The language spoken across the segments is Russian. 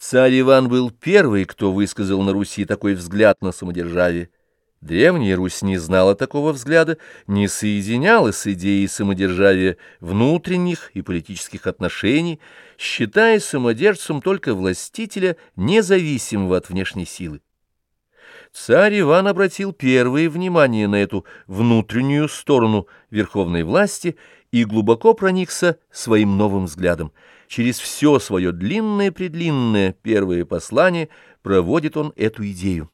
Царь Иван был первый, кто высказал на Руси такой взгляд на самодержавие. Древняя Русь не знала такого взгляда, не соединяла с идеей самодержавия внутренних и политических отношений, считая самодержцем только властителя, независимого от внешней силы. Царь Иван обратил первое внимание на эту внутреннюю сторону верховной власти и глубоко проникся своим новым взглядом. Через все свое длинное-предлинное первое послание проводит он эту идею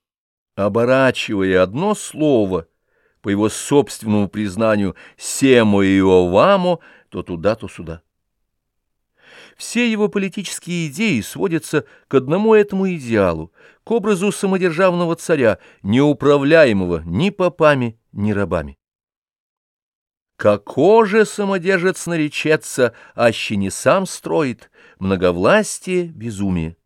оборачивая одно слово, по его собственному признанию, «семо и овамо», то туда, то сюда. Все его политические идеи сводятся к одному этому идеалу, к образу самодержавного царя, неуправляемого ни попами, ни рабами. Како же самодержец наречется, аще не сам строит, многовластие, безумие.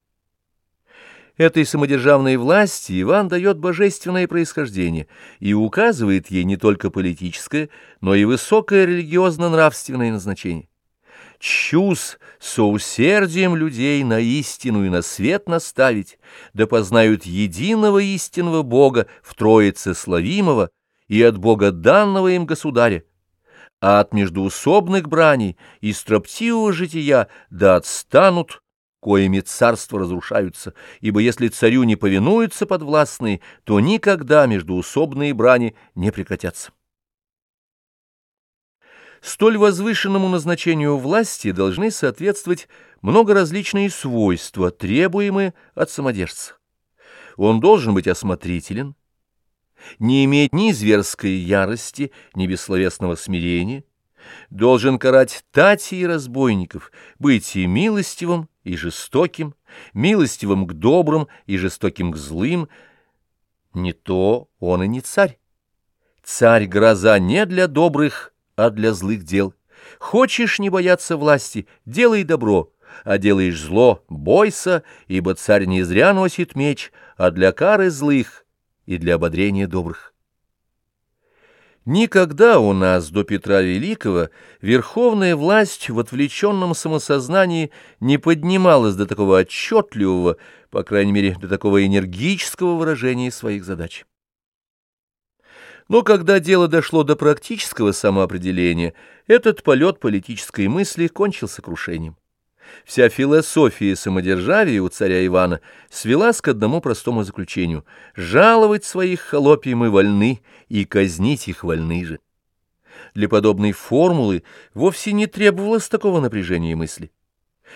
Этой самодержавной власти Иван дает божественное происхождение и указывает ей не только политическое, но и высокое религиозно-нравственное назначение. Чус со усердием людей на истину и на свет наставить, да познают единого истинного Бога в Троице Славимого и от Бога данного им государя, а от междуусобных браней и строптивого жития да отстанут, коими царства разрушаются, ибо если царю не повинуются подвластные, то никогда междуусобные брани не прекратятся. Столь возвышенному назначению власти должны соответствовать многоразличные свойства, требуемые от самодержца. Он должен быть осмотрителен, не иметь ни зверской ярости, ни бессловесного смирения, должен карать тати и разбойников, быть и милостивым, и жестоким, милостивым к добрым и жестоким к злым. Не то он и не царь. Царь-гроза не для добрых, а для злых дел. Хочешь не бояться власти, делай добро, а делаешь зло, бойся, ибо царь не зря носит меч, а для кары злых и для ободрения добрых. Никогда у нас до Петра Великого верховная власть в отвлеченном самосознании не поднималась до такого отчетливого, по крайней мере, до такого энергического выражения своих задач. Но когда дело дошло до практического самоопределения, этот полет политической мысли кончился крушением. Вся философия самодержавия у царя Ивана свелась к одному простому заключению — жаловать своих холопий мы вольны, и казнить их вольны же. Для подобной формулы вовсе не требовалось такого напряжения мысли.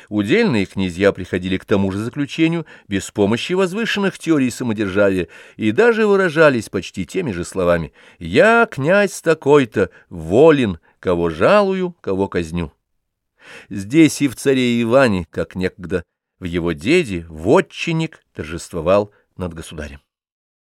Удельные князья приходили к тому же заключению без помощи возвышенных теорий самодержавия и даже выражались почти теми же словами «Я, князь такой-то, волен, кого жалую, кого казню». Здесь и в царе Иване, как некогда в его деде, вотчинник торжествовал над государем.